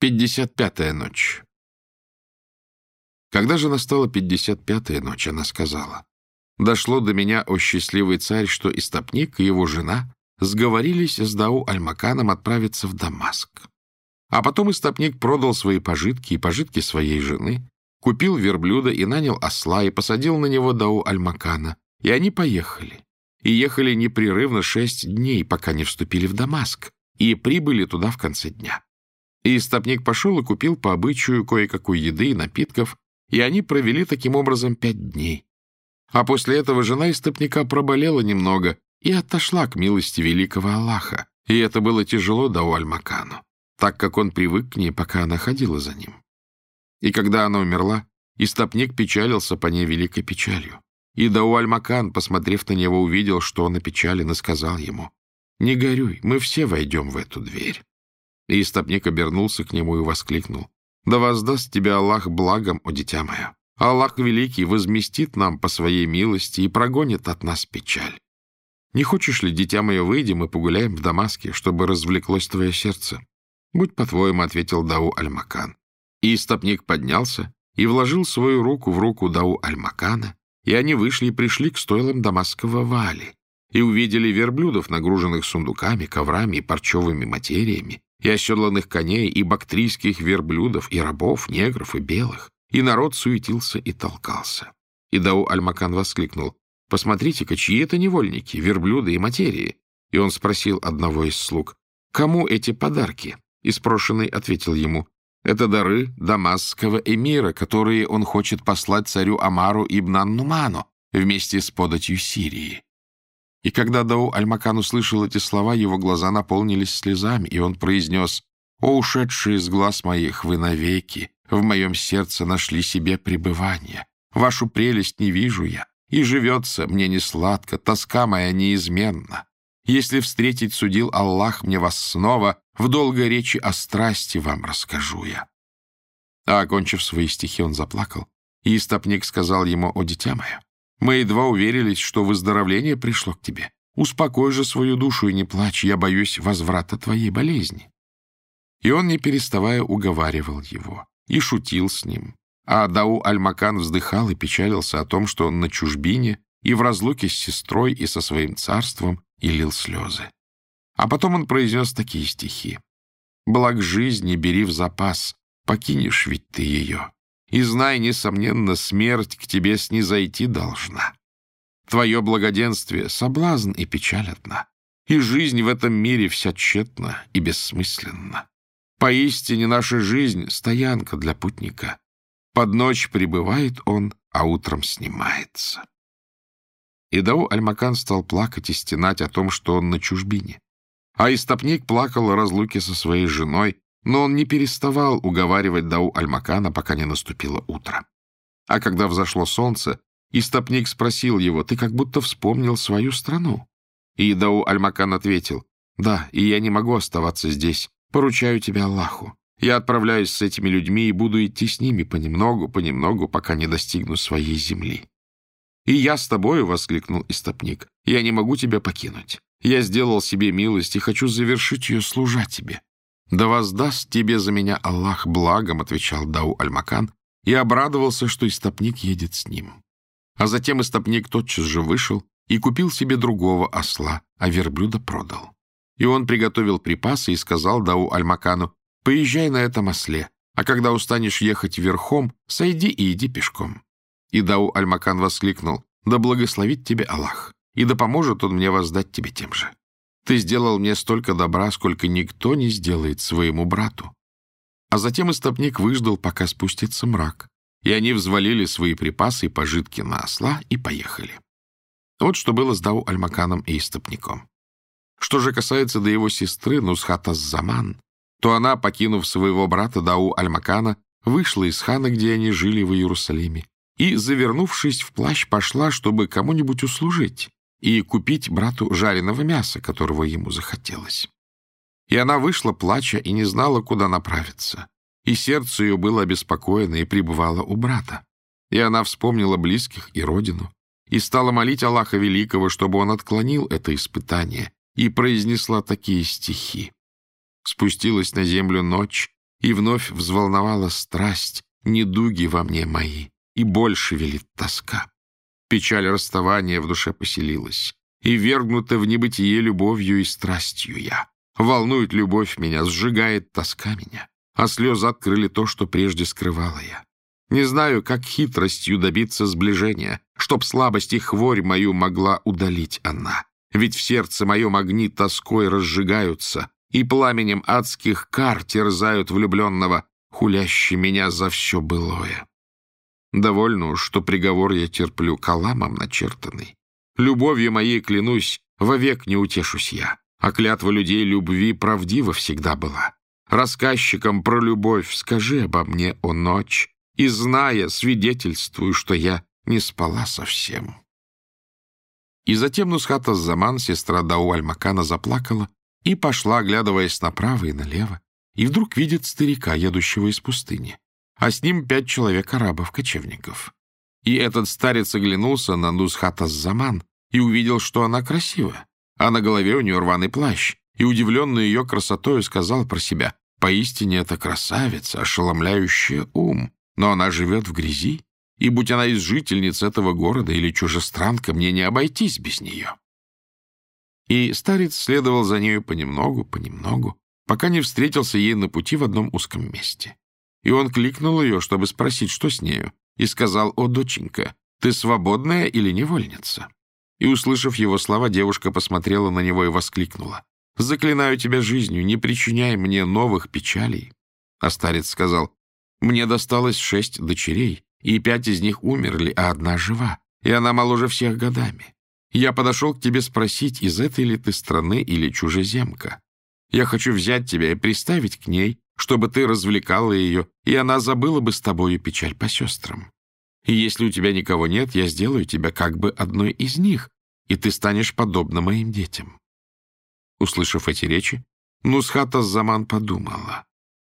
Пятьдесят пятая ночь. Когда же настала пятьдесят пятая ночь, она сказала, «Дошло до меня, о счастливый царь, что истопник и его жена сговорились с Дау Альмаканом отправиться в Дамаск. А потом истопник продал свои пожитки и пожитки своей жены, купил верблюда и нанял осла и посадил на него Дау Альмакана, и они поехали. И ехали непрерывно шесть дней, пока не вступили в Дамаск, и прибыли туда в конце дня. И истопник пошел и купил по обычаю кое-какой еды и напитков, и они провели таким образом пять дней. А после этого жена истопника проболела немного и отошла к милости великого Аллаха, и это было тяжело Дауаль-Макану, так как он привык к ней, пока она ходила за ним. И когда она умерла, истопник печалился по ней великой печалью. И Дауаль-Макан, посмотрев на него, увидел, что он опечален, и сказал ему, «Не горюй, мы все войдем в эту дверь». И истопник обернулся к нему и воскликнул. «Да воздаст тебя Аллах благом, о дитя мое! Аллах Великий возместит нам по своей милости и прогонит от нас печаль. Не хочешь ли, дитя мое, выйдем и погуляем в Дамаске, чтобы развлеклось твое сердце?» «Будь по-твоему», — ответил Дау Аль-Макан. И истопник поднялся и вложил свою руку в руку Дау Аль-Макана, и они вышли и пришли к стойлам дамасского Вали, и увидели верблюдов, нагруженных сундуками, коврами и парчевыми материями, и оседланных коней, и бактрийских верблюдов, и рабов, негров и белых. И народ суетился и толкался. И Дау Альмакан воскликнул, «Посмотрите-ка, чьи это невольники, верблюды и материи?» И он спросил одного из слуг, «Кому эти подарки?» И спрошенный ответил ему, «Это дары дамасского эмира, которые он хочет послать царю Амару ибн Аннуману вместе с податью Сирии». И когда Дау Альмакан услышал эти слова, его глаза наполнились слезами, и он произнес, «О, ушедшие из глаз моих, вы навеки, в моем сердце нашли себе пребывание. Вашу прелесть не вижу я, и живется мне не сладко, тоска моя неизменна. Если встретить судил Аллах мне вас снова, в долгой речи о страсти вам расскажу я». А, окончив свои стихи, он заплакал, и истопник сказал ему, «О, дитя мое, мы едва уверились, что выздоровление пришло к тебе. Успокой же свою душу и не плачь, я боюсь возврата твоей болезни». И он, не переставая, уговаривал его и шутил с ним. А Дау Аль-Макан вздыхал и печалился о том, что он на чужбине и в разлуке с сестрой и со своим царством и лил слезы. А потом он произнес такие стихи. «Благ жизни бери в запас, покинешь ведь ты ее. И знай, несомненно, смерть к тебе снизойти должна. Твое благоденствие — соблазн и печаль одна, и жизнь в этом мире вся тщетна и бессмысленна. Поистине наша жизнь — стоянка для путника. Под ночь прибывает он, а утром снимается. И Дау Альмакан стал плакать и стенать о том, что он на чужбине. А истопник плакал о разлуке со своей женой, но он не переставал уговаривать Дау Альмакана, пока не наступило утро. А когда взошло солнце, истопник спросил его, «Ты как будто вспомнил свою страну?» И Дау Альмакан ответил, «Да, и я не могу оставаться здесь. Поручаю тебя Аллаху. Я отправляюсь с этими людьми и буду идти с ними понемногу, понемногу, пока не достигну своей земли». «И я с тобою», — воскликнул истопник, — «я не могу тебя покинуть. Я сделал себе милость и хочу завершить ее, служа тебе. «Да воздаст тебе за меня Аллах благом», — отвечал Дау Альмакан, и обрадовался, что истопник едет с ним. А затем истопник тотчас же вышел и купил себе другого осла, а верблюда продал. И он приготовил припасы и сказал Дау Альмакану, «Поезжай на этом осле, а когда устанешь ехать верхом, сойди и иди пешком». И Дау Альмакан воскликнул, «Да благословит тебе Аллах, и да поможет он мне воздать тебе тем же». Ты сделал мне столько добра, сколько никто не сделает своему брату. А затем истопник выждал, пока спустится мрак, и они взвалили свои припасы и пожитки на осла и поехали. Вот что было с Дау Альмаканом и истопником. Что же касается до его сестры Нусхата Заман, то она, покинув своего брата Дау Альмакана, вышла из хана, где они жили в Иерусалиме, и, завернувшись в плащ, пошла, чтобы кому-нибудь услужить и купить брату жареного мяса, которого ему захотелось. И она вышла, плача, и не знала, куда направиться. И сердце ее было обеспокоено и пребывало у брата. И она вспомнила близких и родину, и стала молить Аллаха Великого, чтобы он отклонил это испытание, и произнесла такие стихи. Спустилась на землю ночь, и вновь взволновала страсть, недуги во мне мои, и больше велит тоска. Печаль расставания в душе поселилась, и вергнута в небытие любовью и страстью я. Волнует любовь меня, сжигает тоска меня, а слезы открыли то, что прежде скрывала я. Не знаю, как хитростью добиться сближения, чтоб слабость и хворь мою могла удалить она. Ведь в сердце моем огни тоской разжигаются, и пламенем адских кар терзают влюбленного, хулящий меня за все былое. Довольно уж, что приговор я терплю каламом начертанный. Любовью моей клянусь, вовек не утешусь я, а клятва людей любви правдива всегда была. Рассказчикам про любовь скажи обо мне, о ночь, и, зная, свидетельствую, что я не спала совсем. И затем Нусхата Заман, сестра Дау Аль-Макана, заплакала и пошла, оглядываясь направо и налево, и вдруг видит старика, едущего из пустыни, а с ним пять человек арабов-кочевников. И этот старец оглянулся на Нусхата Заман и увидел, что она красива, а на голове у нее рваный плащ, и, удивленный ее красотою, сказал про себя, «Поистине это красавица, ошеломляющая ум, но она живет в грязи, и, будь она из жительниц этого города или чужестранка, мне не обойтись без нее». И старец следовал за нею понемногу, понемногу, пока не встретился ей на пути в одном узком месте. И он кликнул ее, чтобы спросить, что с нею, и сказал, «О, доченька, ты свободная или невольница?» И, услышав его слова, девушка посмотрела на него и воскликнула, «Заклинаю тебя жизнью, не причиняй мне новых печалей». А старец сказал, мне досталось шесть дочерей, и пять из них умерли, а одна жива, и она моложе всех годами. Я подошел к тебе спросить, из этой ли ты страны или чужеземка. Я хочу взять тебя и приставить к ней, чтобы ты развлекала ее, и она забыла бы с тобою печаль по сестрам. И если у тебя никого нет, я сделаю тебя как бы одной из них, и ты станешь подобна моим детям». Услышав эти речи, Нусхата Заман подумала,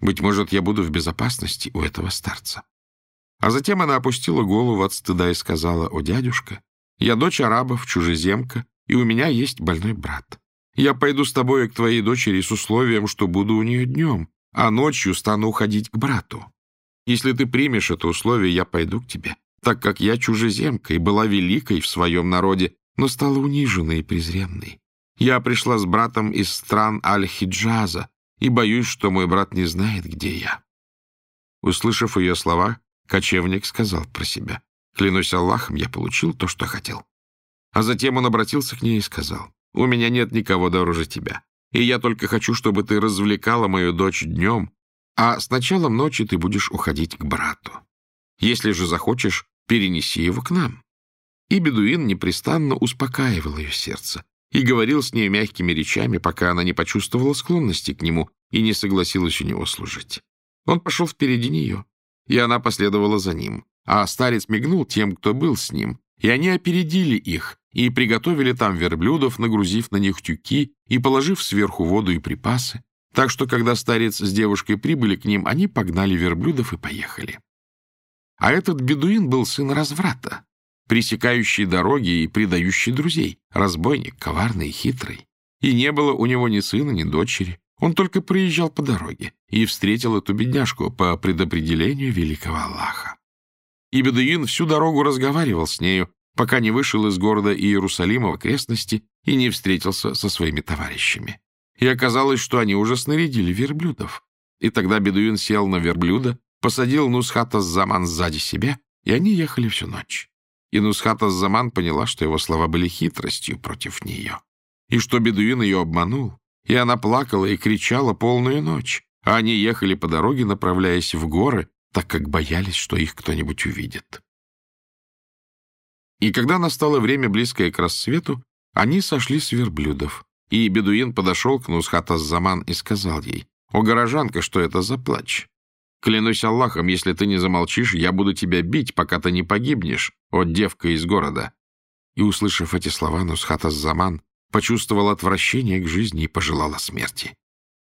быть может, я буду в безопасности у этого старца. А затем она опустила голову от стыда и сказала, «О, дядюшка, я дочь арабов, чужеземка, и у меня есть больной брат. Я пойду с тобой к твоей дочери с условием, что буду у нее днем, а ночью стану уходить к брату. Если ты примешь это условие, я пойду к тебе, так как я чужеземка и была великой в своем народе, но стала униженной и презренной. Я пришла с братом из стран Аль-Хиджаза, и боюсь, что мой брат не знает, где я». Услышав ее слова, кочевник сказал про себя. «Клянусь Аллахом, я получил то, что хотел». А затем он обратился к ней и сказал, «У меня нет никого дороже тебя, и я только хочу, чтобы ты развлекала мою дочь днем, а с началом ночи ты будешь уходить к брату. Если же захочешь, перенеси его к нам». И бедуин непрестанно успокаивал ее сердце, и говорил с ней мягкими речами, пока она не почувствовала склонности к нему и не согласилась у него служить. Он пошел впереди нее, и она последовала за ним, а старец мигнул тем, кто был с ним, и они опередили их и приготовили там верблюдов, нагрузив на них тюки и положив сверху воду и припасы, так что, когда старец с девушкой прибыли к ним, они погнали верблюдов и поехали. А этот бедуин был сын разврата, пресекающий дороги и предающий друзей, разбойник, коварный и хитрый. И не было у него ни сына, ни дочери. Он только проезжал по дороге и встретил эту бедняжку по предопределению великого Аллаха. И Бедуин всю дорогу разговаривал с нею, пока не вышел из города Иерусалима в окрестности и не встретился со своими товарищами. И оказалось, что они уже снарядили верблюдов. И тогда Бедуин сел на верблюда, посадил Нусхата Заман сзади себя, и они ехали всю ночь. И Нусхата Заман поняла, что его слова были хитростью против нее, и что бедуин ее обманул, и она плакала и кричала полную ночь, а они ехали по дороге, направляясь в горы, так как боялись, что их кто-нибудь увидит. И когда настало время, близкое к рассвету, они сошли с верблюдов, и бедуин подошел к Нусхата Заман и сказал ей, «О, горожанка, что это за плач? Клянусь Аллахом, если ты не замолчишь, я буду тебя бить, пока ты не погибнешь, о девка из города». И, услышав эти слова, Нусхата Заман почувствовал отвращение к жизни и пожелала смерти.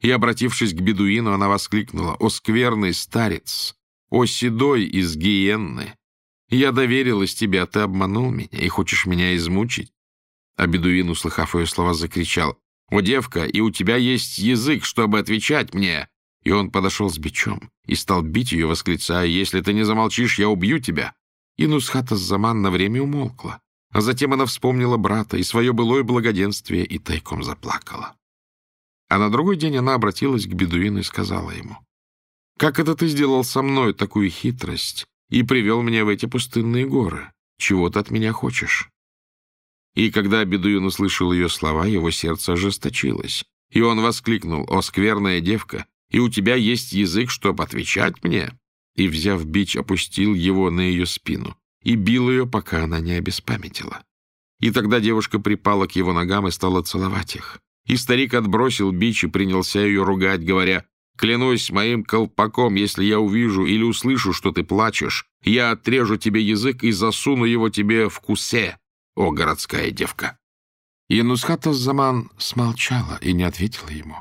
И, обратившись к бедуину, она воскликнула, «О скверный старец! О седой из гиенны! Я доверилась тебе, а ты обманул меня и хочешь меня измучить?» А бедуин, услыхав ее слова, закричал, «О, девка, и у тебя есть язык, чтобы отвечать мне!» И он подошел с бичом и стал бить ее, восклицая, «Если ты не замолчишь, я убью тебя!» И Нусхата Заман на время умолкла. А затем она вспомнила брата и свое былое благоденствие и тайком заплакала. А на другой день она обратилась к бедуину и сказала ему, «Как это ты сделал со мной такую хитрость и привел меня в эти пустынные горы? Чего ты от меня хочешь?» И когда бедуин услышал ее слова, его сердце ожесточилось, и он воскликнул, «О, скверная девка, и у тебя есть язык, чтобы отвечать мне?» И, взяв бич, опустил его на ее спину и бил ее, пока она не обеспамятила. И тогда девушка припала к его ногам и стала целовать их. И старик отбросил бич и принялся ее ругать, говоря, «Клянусь моим колпаком, если я увижу или услышу, что ты плачешь, я отрежу тебе язык и засуну его тебе в кусе, о городская девка!» И Нусхата Заман смолчала и не ответила ему,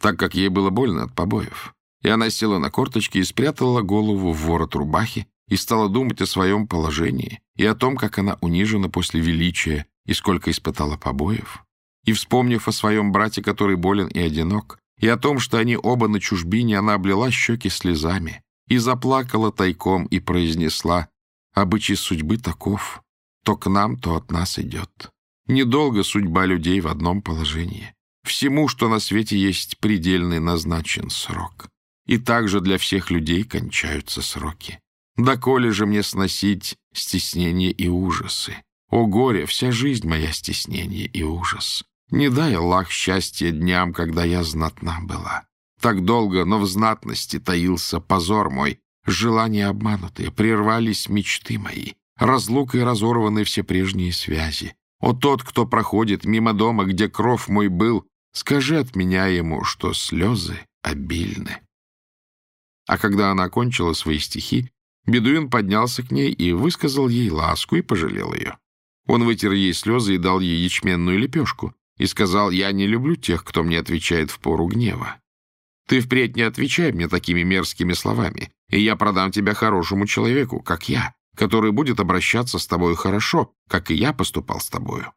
так как ей было больно от побоев. И она села на корточки и спрятала голову в ворот рубахи и стала думать о своем положении и о том, как она унижена после величия и сколько испытала побоев. И, вспомнив о своем брате, который болен и одинок, и о том, что они оба на чужбине, она облила щеки слезами и заплакала тайком и произнесла «Обычай судьбы таков, то к нам, то от нас идет. Недолго судьба людей в одном положении. Всему, что на свете есть предельный назначен срок. И также для всех людей кончаются сроки. Доколе же мне сносить стеснение и ужасы? О горе, вся жизнь моя стеснение и ужас. Не дай Аллах счастья дням, когда я знатна была. Так долго, но в знатности таился позор мой. Желания обманутые, прервались мечты мои. Разлукой разорваны все прежние связи. О тот, кто проходит мимо дома, где кров мой был, скажи от меня ему, что слезы обильны. А когда она окончила свои стихи, Бедуин поднялся к ней и высказал ей ласку и пожалел ее. Он вытер ей слезы и дал ей ячменную лепешку и сказал, «Я не люблю тех, кто мне отвечает в пору гнева. Ты впредь не отвечай мне такими мерзкими словами, и я продам тебя хорошему человеку, как я, который будет обращаться с тобой хорошо, как и я поступал с тобою».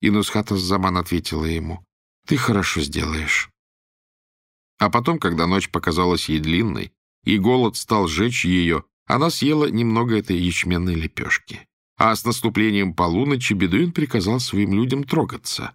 И Нусхата Заман ответила ему, «Ты хорошо сделаешь». А потом, когда ночь показалась ей длинной, и голод стал жечь ее, она съела немного этой ячменной лепешки. А с наступлением полуночи Бедуин приказал своим людям трогаться.